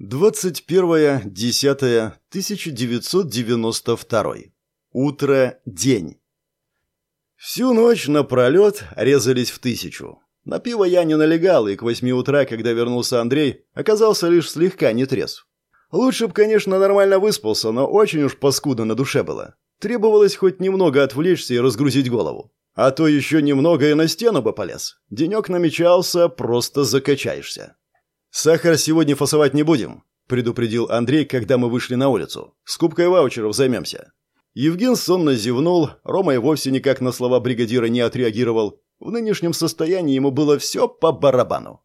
21.10.1992. Утро, день. Всю ночь напролет резались в тысячу. На пиво я не налегал, и к восьми утра, когда вернулся Андрей, оказался лишь слегка нетрезв. Лучше б, конечно, нормально выспался, но очень уж паскудно на душе было. Требовалось хоть немного отвлечься и разгрузить голову. А то еще немного и на стену бы полез. Денек намечался, просто закачаешься. «Сахар сегодня фасовать не будем», – предупредил Андрей, когда мы вышли на улицу. «Скупкой ваучеров займемся». Евген сонно зевнул, Рома и вовсе никак на слова бригадира не отреагировал. В нынешнем состоянии ему было все по барабану.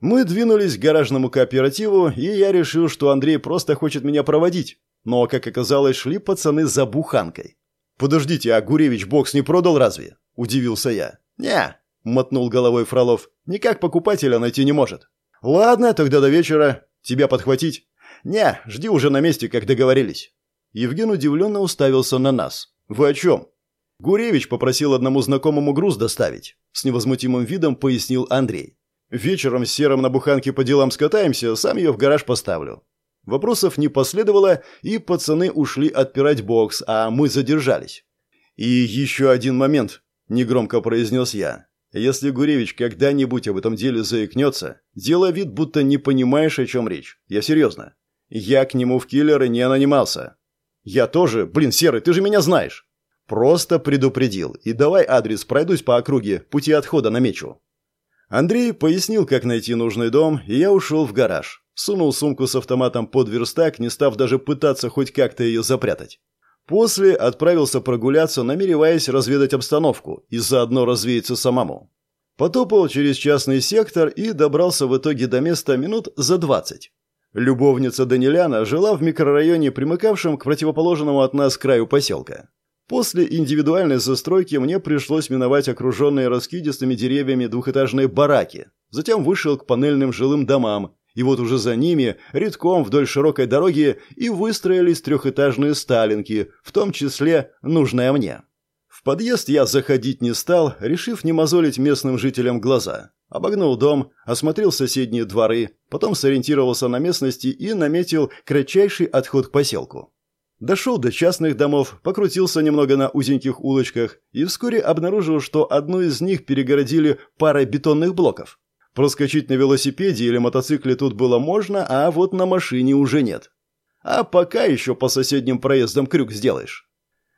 Мы двинулись к гаражному кооперативу, и я решил, что Андрей просто хочет меня проводить. Но, как оказалось, шли пацаны за буханкой. «Подождите, а Гуревич бокс не продал разве?» – удивился я. «Не», – мотнул головой Фролов, – «никак покупателя найти не может». «Ладно, тогда до вечера. Тебя подхватить?» «Не, жди уже на месте, как договорились». Евген удивленно уставился на нас. «Вы о чем?» «Гуревич попросил одному знакомому груз доставить», – с невозмутимым видом пояснил Андрей. «Вечером с Серым на буханке по делам скатаемся, сам ее в гараж поставлю». Вопросов не последовало, и пацаны ушли отпирать бокс, а мы задержались. «И еще один момент», – негромко произнес я. «Если Гуревич когда-нибудь об этом деле заикнется, делай вид, будто не понимаешь, о чем речь. Я серьезно. Я к нему в киллеры не нанимался». «Я тоже? Блин, Серый, ты же меня знаешь!» «Просто предупредил. И давай адрес, пройдусь по округе, пути отхода намечу». Андрей пояснил, как найти нужный дом, и я ушел в гараж. Сунул сумку с автоматом под верстак, не став даже пытаться хоть как-то ее запрятать. После отправился прогуляться, намереваясь разведать обстановку и заодно развеяться самому. Потопал через частный сектор и добрался в итоге до места минут за двадцать. Любовница Даниляна жила в микрорайоне, примыкавшем к противоположному от нас краю поселка. После индивидуальной застройки мне пришлось миновать окруженные раскидистыми деревьями двухэтажные бараки. Затем вышел к панельным жилым домам, и вот уже за ними, редком вдоль широкой дороги, и выстроились трехэтажные сталинки, в том числе нужная мне. В подъезд я заходить не стал, решив не мозолить местным жителям глаза. Обогнул дом, осмотрел соседние дворы, потом сориентировался на местности и наметил кратчайший отход к поселку. Дошел до частных домов, покрутился немного на узеньких улочках и вскоре обнаружил, что одну из них перегородили парой бетонных блоков. Проскочить на велосипеде или мотоцикле тут было можно, а вот на машине уже нет. А пока еще по соседним проездам крюк сделаешь.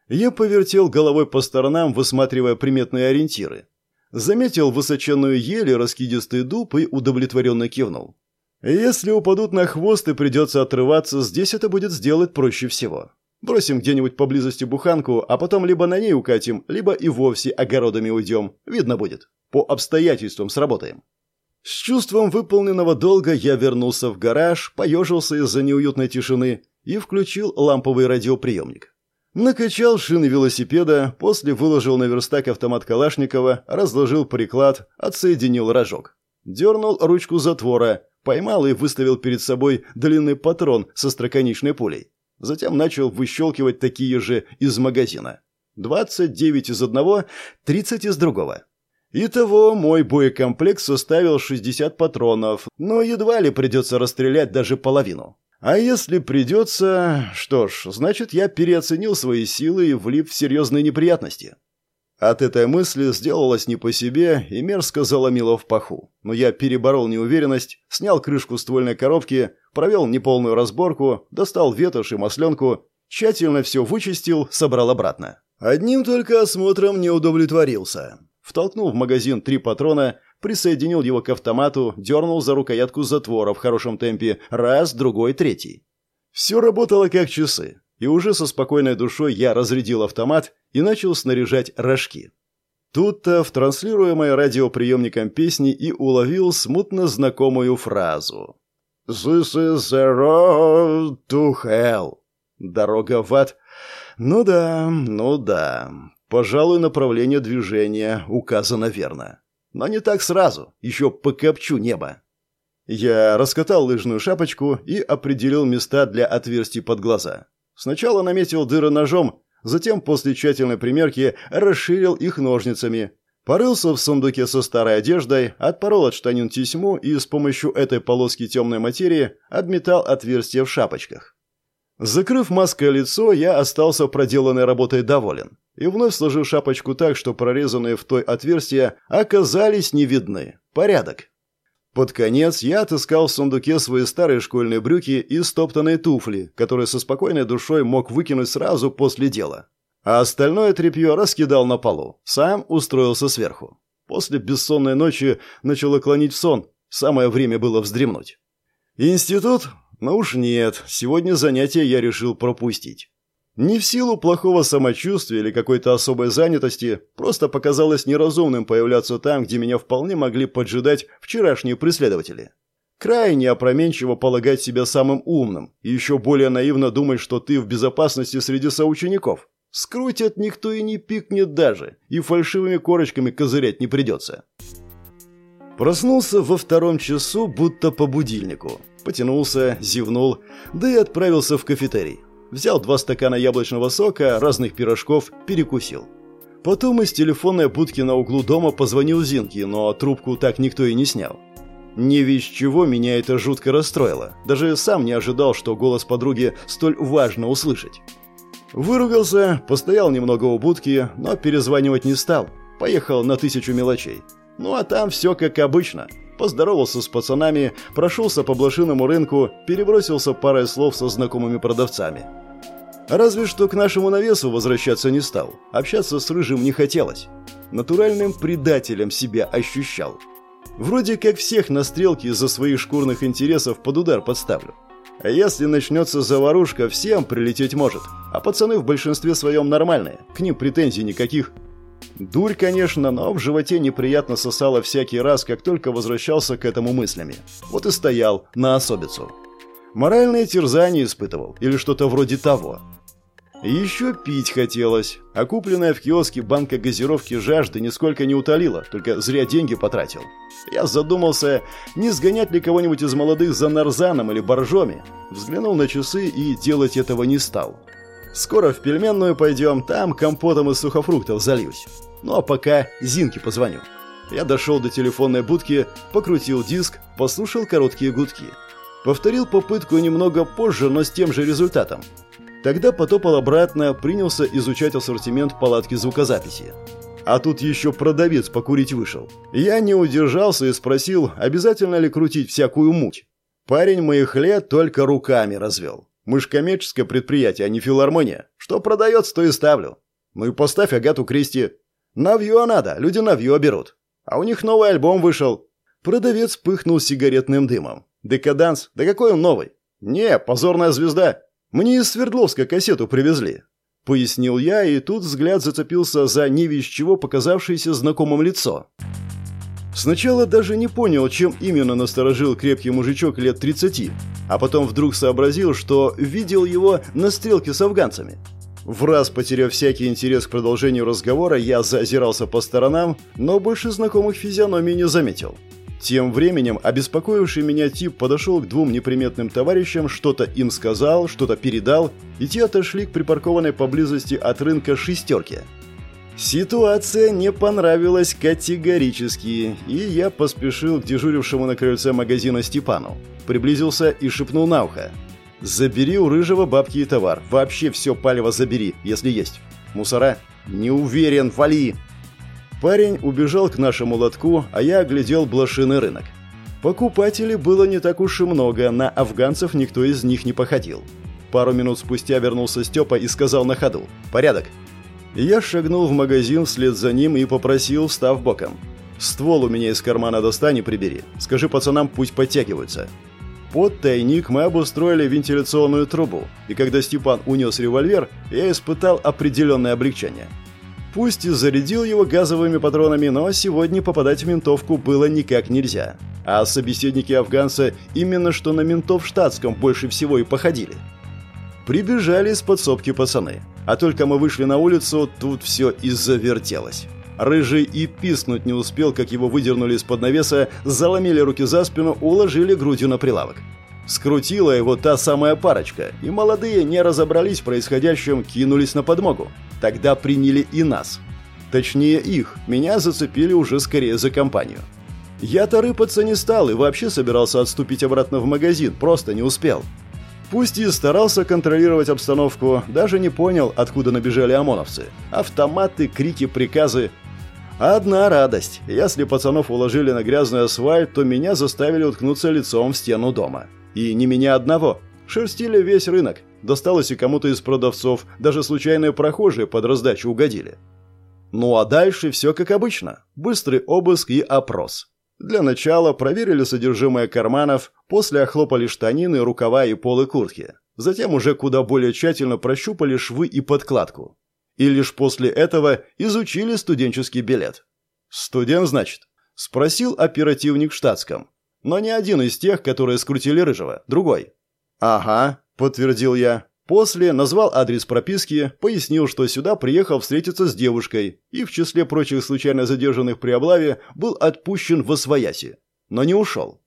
Я повертел головой по сторонам, высматривая приметные ориентиры. Заметил высоченную ель и раскидистый дуб и удовлетворенно кивнул. Если упадут на хвост и придется отрываться, здесь это будет сделать проще всего. Бросим где-нибудь поблизости буханку, а потом либо на ней укатим, либо и вовсе огородами уйдем. Видно будет. По обстоятельствам сработаем. С чувством выполненного долга я вернулся в гараж, поежился из-за неуютной тишины и включил ламповый радиоприемник. Накачал шины велосипеда, после выложил на верстак автомат Калашникова, разложил приклад, отсоединил рожок. Дернул ручку затвора, Поймал и выставил перед собой длинный патрон со строконечной пулей. Затем начал выщелкивать такие же из магазина. 29 из одного, 30 из другого. Итого мой боекомплект составил 60 патронов, но едва ли придется расстрелять даже половину. А если придется... Что ж, значит, я переоценил свои силы и влип в серьезные неприятности. От этой мысли сделалось не по себе и мерзко заломило в паху. Но я переборол неуверенность, снял крышку ствольной коробки, провел неполную разборку, достал ветошь и масленку, тщательно все вычистил, собрал обратно. Одним только осмотром не удовлетворился. Втолкнул в магазин три патрона, присоединил его к автомату, дернул за рукоятку затвора в хорошем темпе, раз, другой, третий. Все работало как часы и уже со спокойной душой я разрядил автомат и начал снаряжать рожки. Тут-то в транслируемой радиоприемником песни и уловил смутно знакомую фразу. «This is the road to hell». Дорога в ад. Ну да, ну да. Пожалуй, направление движения указано верно. Но не так сразу, еще покопчу небо. Я раскатал лыжную шапочку и определил места для отверстий под глаза. Сначала наметил дыры ножом, затем после тщательной примерки расширил их ножницами. Порылся в сундуке со старой одеждой, отпорол от штанин тесьму и с помощью этой полоски темной материи обметал отверстие в шапочках. Закрыв маской лицо, я остался проделанной работой доволен. И вновь сложил шапочку так, что прорезанные в той отверстия оказались не видны. Порядок. Под конец я отыскал в сундуке свои старые школьные брюки и стоптанные туфли, которые со спокойной душой мог выкинуть сразу после дела. А остальное тряпье раскидал на полу. Сам устроился сверху. После бессонной ночи начало клонить в сон. Самое время было вздремнуть. Институт? Ну уж нет, сегодня занятия я решил пропустить. Не в силу плохого самочувствия или какой-то особой занятости, просто показалось неразумным появляться там, где меня вполне могли поджидать вчерашние преследователи. Крайне опроменчиво полагать себя самым умным и еще более наивно думать, что ты в безопасности среди соучеников. Скрутят никто и не пикнет даже, и фальшивыми корочками козырять не придется. Проснулся во втором часу, будто по будильнику. Потянулся, зевнул, да и отправился в кафетерий. Взял два стакана яблочного сока, разных пирожков, перекусил. Потом из телефонной будки на углу дома позвонил Зинке, но трубку так никто и не снял. Не весь чего меня это жутко расстроило. Даже сам не ожидал, что голос подруги столь важно услышать. Выругался, постоял немного у будки, но перезванивать не стал. Поехал на тысячу мелочей. Ну а там все как обычно. Поздоровался с пацанами, прошелся по блошиному рынку, перебросился парой слов со знакомыми продавцами. Разве что к нашему навесу возвращаться не стал. Общаться с Рыжим не хотелось. Натуральным предателем себя ощущал. Вроде как всех на стрелке из-за своих шкурных интересов под удар подставлю. А если начнется заварушка, всем прилететь может. А пацаны в большинстве своем нормальные, к ним претензий никаких. Дурь, конечно, но в животе неприятно сосало всякий раз, как только возвращался к этому мыслями. Вот и стоял на особицу. Моральные терзания испытывал, или что-то вроде того. Еще пить хотелось, а купленная в киоске банка газировки жажды нисколько не утолила, только зря деньги потратил. Я задумался, не сгонять ли кого-нибудь из молодых за нарзаном или боржоми. Взглянул на часы и делать этого не стал. Скоро в пельменную пойдем, там компотом из сухофруктов зальюсь. Ну а пока Зинке позвоню. Я дошел до телефонной будки, покрутил диск, послушал короткие гудки. Повторил попытку немного позже, но с тем же результатом. Тогда потопал обратно, принялся изучать ассортимент палатки звукозаписи. А тут еще продавец покурить вышел. Я не удержался и спросил, обязательно ли крутить всякую муть. Парень моих лет только руками развел. Мы ж коммерческое предприятие, а не филармония. Что продается, то и ставлю. Ну и поставь Агату Кристи. Навье надо, люди навье берут. А у них новый альбом вышел. Продавец пыхнул сигаретным дымом. Декаданс? Да какой он новый? Не, позорная звезда. Мне из Свердловска кассету привезли. Пояснил я, и тут взгляд зацепился за не весь чего показавшееся знакомым лицо. Сначала даже не понял, чем именно насторожил крепкий мужичок лет 30, а потом вдруг сообразил, что видел его на стрелке с афганцами. В раз потеряв всякий интерес к продолжению разговора, я заозирался по сторонам, но больше знакомых физиономий не заметил. Тем временем обеспокоивший меня тип подошел к двум неприметным товарищам, что-то им сказал, что-то передал, и те отошли к припаркованной поблизости от рынка шестерке. Ситуация не понравилась категорически, и я поспешил к дежурившему на крыльце магазина Степану. Приблизился и шепнул на ухо. «Забери у рыжего бабки и товар. Вообще все палево забери, если есть. Мусора? Не уверен, вали!» Парень убежал к нашему лотку, а я оглядел блошиный рынок. Покупателей было не так уж и много, на афганцев никто из них не походил. Пару минут спустя вернулся Степа и сказал на ходу «Порядок». Я шагнул в магазин вслед за ним и попросил, встав боком. «Ствол у меня из кармана достань и прибери. Скажи пацанам, пусть подтягиваются». Под тайник мы обустроили вентиляционную трубу, и когда Степан унес револьвер, я испытал определенное облегчение – Пусть и зарядил его газовыми патронами, но сегодня попадать в ментовку было никак нельзя. А собеседники афганца именно что на ментов штатском больше всего и походили. Прибежали из подсобки пацаны. А только мы вышли на улицу, тут все и завертелось. Рыжий и пискнуть не успел, как его выдернули из-под навеса, заломили руки за спину, уложили грудью на прилавок. Скрутила его та самая парочка, и молодые не разобрались в происходящем, кинулись на подмогу. Тогда приняли и нас. Точнее их, меня зацепили уже скорее за компанию. Я-то рыпаться не стал и вообще собирался отступить обратно в магазин, просто не успел. Пусть и старался контролировать обстановку, даже не понял, откуда набежали ОМОНовцы. Автоматы, крики, приказы. Одна радость. Если пацанов уложили на грязный асфальт, то меня заставили уткнуться лицом в стену дома. И не меня одного. Шерстили весь рынок. Досталось и кому-то из продавцов, даже случайные прохожие под раздачу угодили. Ну а дальше все как обычно. Быстрый обыск и опрос. Для начала проверили содержимое карманов, после охлопали штанины, рукава и полы куртки. Затем уже куда более тщательно прощупали швы и подкладку. И лишь после этого изучили студенческий билет. «Студент, значит?» – спросил оперативник в штатском. Но не один из тех, которые скрутили Рыжего, другой. «Ага», – подтвердил я. После назвал адрес прописки, пояснил, что сюда приехал встретиться с девушкой и в числе прочих случайно задержанных при облаве был отпущен в Освояси. Но не ушел.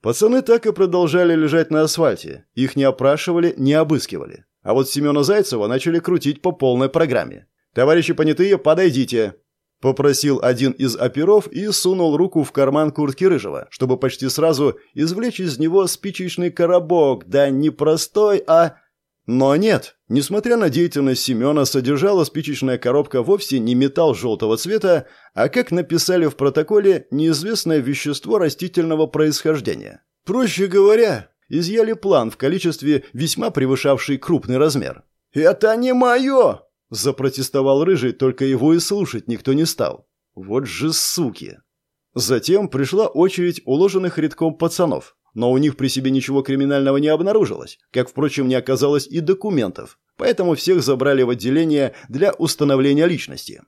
Пацаны так и продолжали лежать на асфальте. Их не опрашивали, не обыскивали. А вот Семена Зайцева начали крутить по полной программе. «Товарищи понятые, подойдите!» Попросил один из оперов и сунул руку в карман куртки Рыжего, чтобы почти сразу извлечь из него спичечный коробок, да не простой, а но нет, несмотря на деятельность Семена, содержала спичечная коробка вовсе не металл желтого цвета, а, как написали в протоколе, неизвестное вещество растительного происхождения. Проще говоря, изъяли план в количестве, весьма превышавший крупный размер. «Это не мое!» – запротестовал Рыжий, только его и слушать никто не стал. «Вот же суки!» Затем пришла очередь уложенных редком пацанов но у них при себе ничего криминального не обнаружилось, как, впрочем, не оказалось и документов, поэтому всех забрали в отделение для установления личности.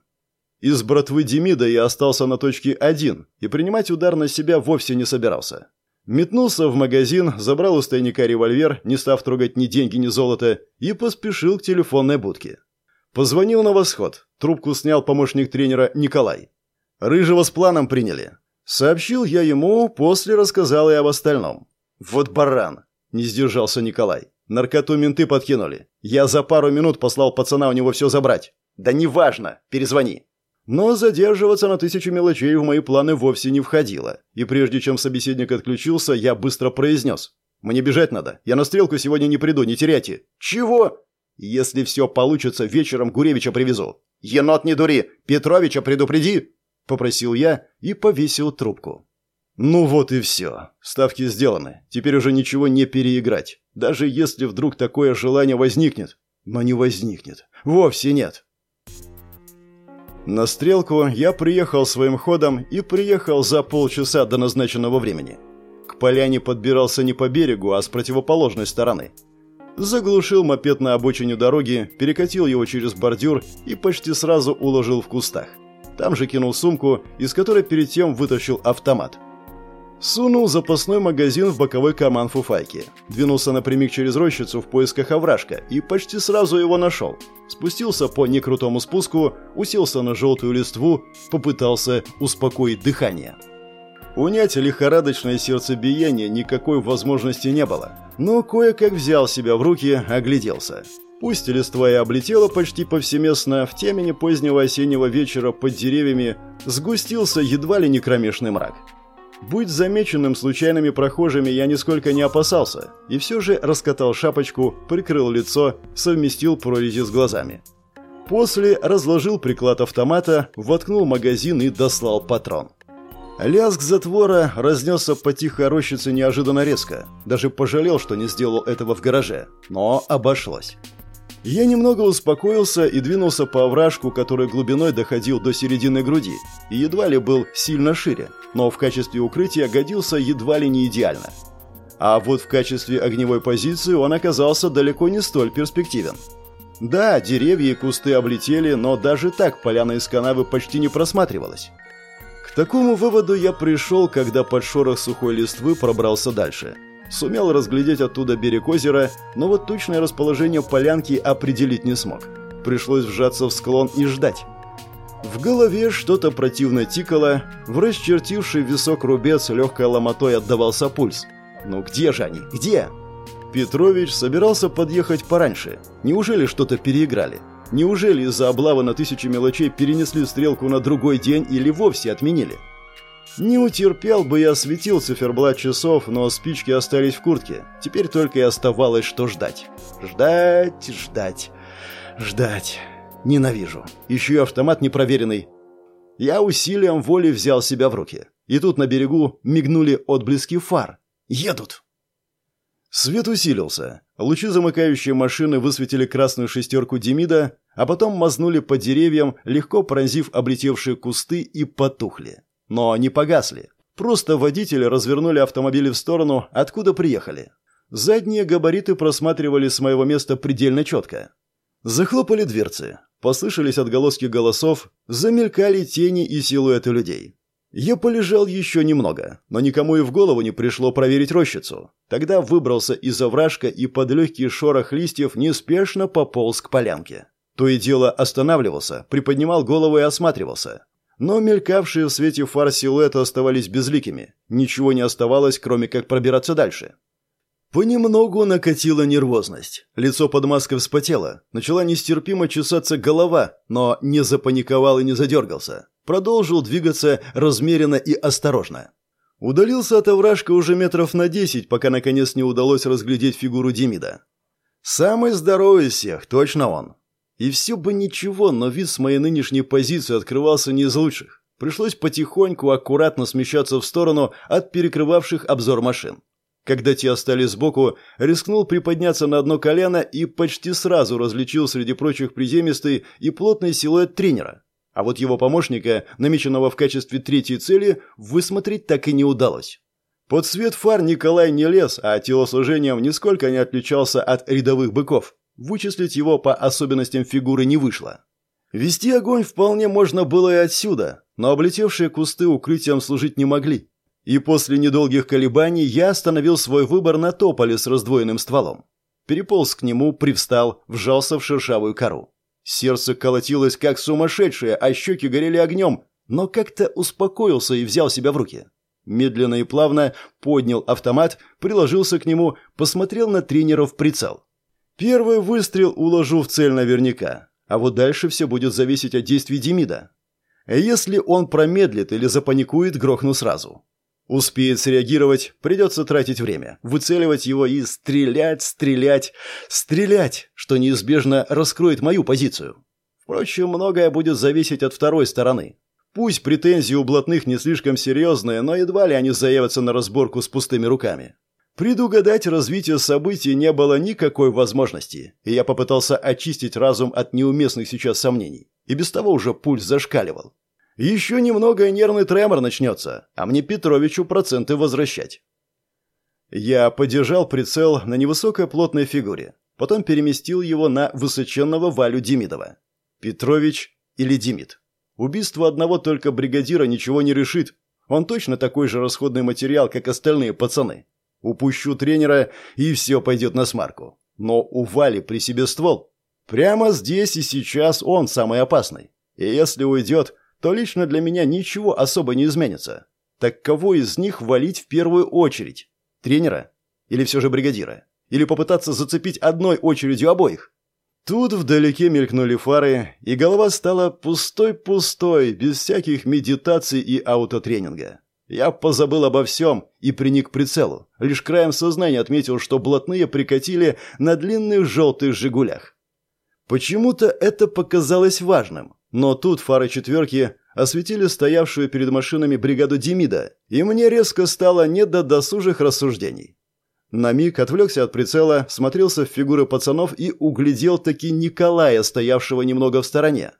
Из братвы Демида я остался на точке один и принимать удар на себя вовсе не собирался. Метнулся в магазин, забрал у тайника револьвер, не став трогать ни деньги, ни золото, и поспешил к телефонной будке. Позвонил на восход. Трубку снял помощник тренера Николай. «Рыжего с планом приняли. Сообщил я ему, после рассказал и об остальном. «Вот баран!» – не сдержался Николай. «Наркоту менты подкинули. Я за пару минут послал пацана у него все забрать». «Да неважно, перезвони». Но задерживаться на тысячу мелочей в мои планы вовсе не входило. И прежде чем собеседник отключился, я быстро произнес. «Мне бежать надо. Я на стрелку сегодня не приду, не теряйте». «Чего?» «Если все получится, вечером Гуревича привезу». «Енот, не дури! Петровича предупреди!» – попросил я и повесил трубку. Ну вот и все. Ставки сделаны. Теперь уже ничего не переиграть. Даже если вдруг такое желание возникнет. Но не возникнет. Вовсе нет. На стрелку я приехал своим ходом и приехал за полчаса до назначенного времени. К поляне подбирался не по берегу, а с противоположной стороны. Заглушил мопед на обочине дороги, перекатил его через бордюр и почти сразу уложил в кустах. Там же кинул сумку, из которой перед тем вытащил автомат. Сунул запасной магазин в боковой карман фуфайки. Двинулся напрямик через рощицу в поисках овражка и почти сразу его нашел. Спустился по некрутому спуску, уселся на желтую листву, попытался успокоить дыхание. Унять лихорадочное сердцебиение никакой возможности не было. Но кое-как взял себя в руки, огляделся. Пусть листва и облетела почти повсеместно, в темени позднего осеннего вечера под деревьями сгустился едва ли не кромешный мрак. Будь замеченным случайными прохожими, я нисколько не опасался, и все же раскатал шапочку, прикрыл лицо, совместил прорези с глазами. После разложил приклад автомата, воткнул магазин и дослал патрон. Лязг затвора разнесся по тихой рощице неожиданно резко. Даже пожалел, что не сделал этого в гараже. Но обошлось. Я немного успокоился и двинулся по овражку, который глубиной доходил до середины груди, и едва ли был сильно шире, но в качестве укрытия годился едва ли не идеально. А вот в качестве огневой позиции он оказался далеко не столь перспективен. Да, деревья и кусты облетели, но даже так поляна из канавы почти не просматривалась. К такому выводу я пришел, когда под шорох сухой листвы пробрался дальше – Сумел разглядеть оттуда берег озера, но вот точное расположение полянки определить не смог. Пришлось вжаться в склон и ждать. В голове что-то противно тикало, в расчертивший висок рубец легкой ломотой отдавался пульс. «Ну где же они? Где?» Петрович собирался подъехать пораньше. Неужели что-то переиграли? Неужели из-за облавы на тысячи мелочей перенесли стрелку на другой день или вовсе отменили? Не утерпел бы я осветил циферблат часов, но спички остались в куртке. Теперь только и оставалось, что ждать. Ждать, ждать, ждать. Ненавижу. Еще и автомат непроверенный. Я усилием воли взял себя в руки. И тут на берегу мигнули отблески фар. Едут. Свет усилился. Лучи замыкающей машины высветили красную шестерку Демида, а потом мазнули по деревьям, легко пронзив облетевшие кусты и потухли. Но не погасли. Просто водители развернули автомобили в сторону, откуда приехали. Задние габариты просматривали с моего места предельно четко. Захлопали дверцы. Послышались отголоски голосов, замелькали тени и силуэты людей. Я полежал еще немного, но никому и в голову не пришло проверить рощицу. Тогда выбрался из овражка и под легкий шорох листьев неспешно пополз к полянке. То и дело останавливался, приподнимал голову и осматривался. Но мелькавшие в свете фар силуэты оставались безликими. Ничего не оставалось, кроме как пробираться дальше. Понемногу накатила нервозность. Лицо под маской вспотело. Начала нестерпимо чесаться голова, но не запаниковал и не задергался. Продолжил двигаться размеренно и осторожно. Удалился от овражка уже метров на десять, пока наконец не удалось разглядеть фигуру Демида. Самый здоровый из всех, точно он. И все бы ничего, но вид с моей нынешней позиции открывался не из лучших. Пришлось потихоньку, аккуратно смещаться в сторону от перекрывавших обзор машин. Когда те остались сбоку, рискнул приподняться на одно колено и почти сразу различил среди прочих приземистый и плотный силуэт тренера. А вот его помощника, намеченного в качестве третьей цели, высмотреть так и не удалось. Под свет фар Николай не лез, а телосложением нисколько не отличался от рядовых быков. Вычислить его по особенностям фигуры не вышло. Вести огонь вполне можно было и отсюда, но облетевшие кусты укрытием служить не могли. И после недолгих колебаний я остановил свой выбор на тополе с раздвоенным стволом. Переполз к нему, привстал, вжался в шершавую кору. Сердце колотилось как сумасшедшее, а щеки горели огнем, но как-то успокоился и взял себя в руки. Медленно и плавно поднял автомат, приложился к нему, посмотрел на тренера в прицел. Первый выстрел уложу в цель наверняка, а вот дальше все будет зависеть от действий Демида. Если он промедлит или запаникует, грохну сразу. Успеет среагировать, придется тратить время, выцеливать его и стрелять, стрелять, стрелять, что неизбежно раскроет мою позицию. Впрочем, многое будет зависеть от второй стороны. Пусть претензии у блатных не слишком серьезные, но едва ли они заявятся на разборку с пустыми руками. Предугадать развитие событий не было никакой возможности, и я попытался очистить разум от неуместных сейчас сомнений. И без того уже пульс зашкаливал. Еще немного и нервный тремор начнется, а мне Петровичу проценты возвращать. Я подержал прицел на невысокой плотной фигуре, потом переместил его на высоченного Валю Демидова. Петрович или Демид. Убийство одного только бригадира ничего не решит. Он точно такой же расходный материал, как остальные пацаны. Упущу тренера, и все пойдет на смарку. Но у Вали при себе ствол. Прямо здесь и сейчас он самый опасный. И если уйдет, то лично для меня ничего особо не изменится. Так кого из них валить в первую очередь? Тренера? Или все же бригадира? Или попытаться зацепить одной очередью обоих? Тут вдалеке мелькнули фары, и голова стала пустой-пустой, без всяких медитаций и аутотренинга. Я позабыл обо всем и приник к прицелу. Лишь краем сознания отметил, что блатные прикатили на длинных желтых «Жигулях». Почему-то это показалось важным. Но тут фары четверки осветили стоявшую перед машинами бригаду Демида, и мне резко стало не до досужих рассуждений. На миг отвлекся от прицела, смотрелся в фигуры пацанов и углядел таки Николая, стоявшего немного в стороне.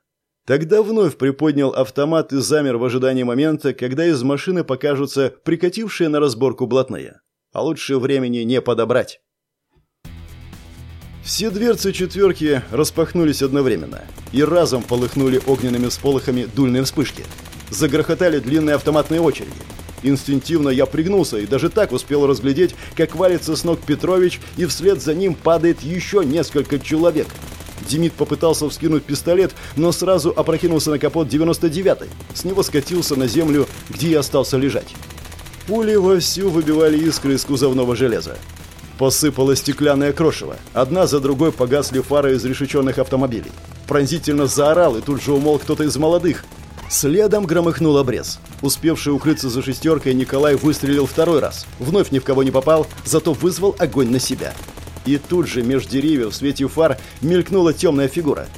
Тогда вновь приподнял автомат и замер в ожидании момента, когда из машины покажутся прикатившие на разборку блатные. А лучше времени не подобрать. Все дверцы четверки распахнулись одновременно и разом полыхнули огненными сполохами дульные вспышки. Загрохотали длинные автоматные очереди. Инстинктивно я пригнулся и даже так успел разглядеть, как валится с ног Петрович, и вслед за ним падает еще несколько человек – Демид попытался вскинуть пистолет, но сразу опрокинулся на капот 99-й. С него скатился на землю, где и остался лежать. Пули вовсю выбивали искры из кузовного железа. Посыпало стеклянное крошево. Одна за другой погасли фары из решеченных автомобилей. пронзительно заорал, и тут же умол кто-то из молодых. Следом громыхнул обрез. Успевший укрыться за шестеркой, Николай выстрелил второй раз. Вновь ни в кого не попал, зато вызвал огонь на себя. И тут же меж деревьев в свете фар мелькнула темная фигура.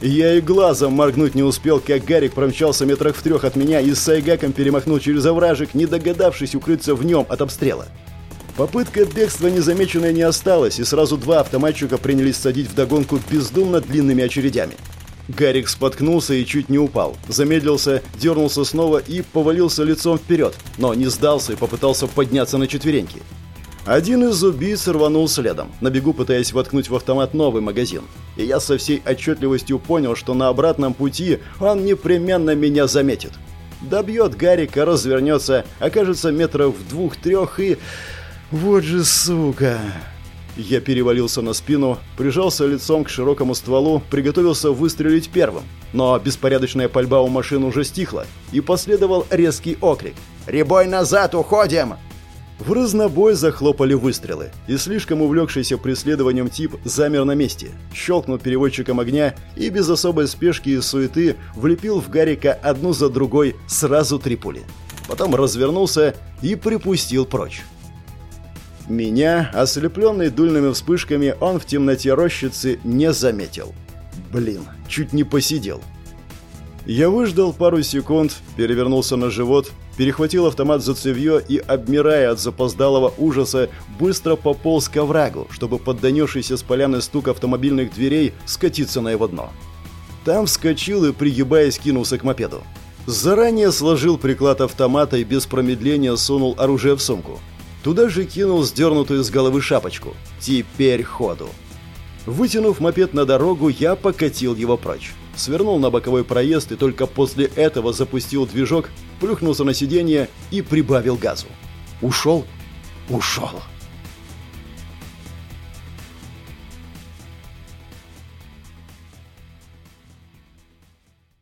Я и глазом моргнуть не успел, как Гарик промчался метрах в трех от меня и с сайгаком перемахнул через овражек, не догадавшись укрыться в нем от обстрела. Попытка бегства незамеченной не осталась, и сразу два автоматчика принялись садить вдогонку бездумно длинными очередями. Гарик споткнулся и чуть не упал. Замедлился, дернулся снова и повалился лицом вперед, но не сдался и попытался подняться на четвереньки. Один из убийц рванул следом, на бегу пытаясь воткнуть в автомат новый магазин. И я со всей отчетливостью понял, что на обратном пути он непременно меня заметит. Добьет Гарика, развернется, окажется метров в двух-трех и... Вот же сука! Я перевалился на спину, прижался лицом к широкому стволу, приготовился выстрелить первым. Но беспорядочная пальба у машин уже стихла, и последовал резкий окрик. «Ребой назад, уходим!» В разнобой захлопали выстрелы, и слишком увлекшийся преследованием тип замер на месте, щелкнул переводчиком огня и без особой спешки и суеты влепил в Гарика одну за другой сразу три пули. Потом развернулся и припустил прочь. Меня, ослепленный дульными вспышками, он в темноте рощицы не заметил. Блин, чуть не посидел. Я выждал пару секунд, перевернулся на живот, перехватил автомат за цевье и, обмирая от запоздалого ужаса, быстро пополз к оврагу, чтобы под донесшийся с поляны стук автомобильных дверей скатиться на его дно. Там вскочил и, пригибаясь, кинулся к мопеду. Заранее сложил приклад автомата и без промедления сунул оружие в сумку. Туда же кинул сдернутую с головы шапочку. Теперь ходу. Вытянув мопед на дорогу, я покатил его прочь. Свернул на боковой проезд и только после этого запустил движок, плюхнулся на сиденье и прибавил газу. Ушел? Ушел.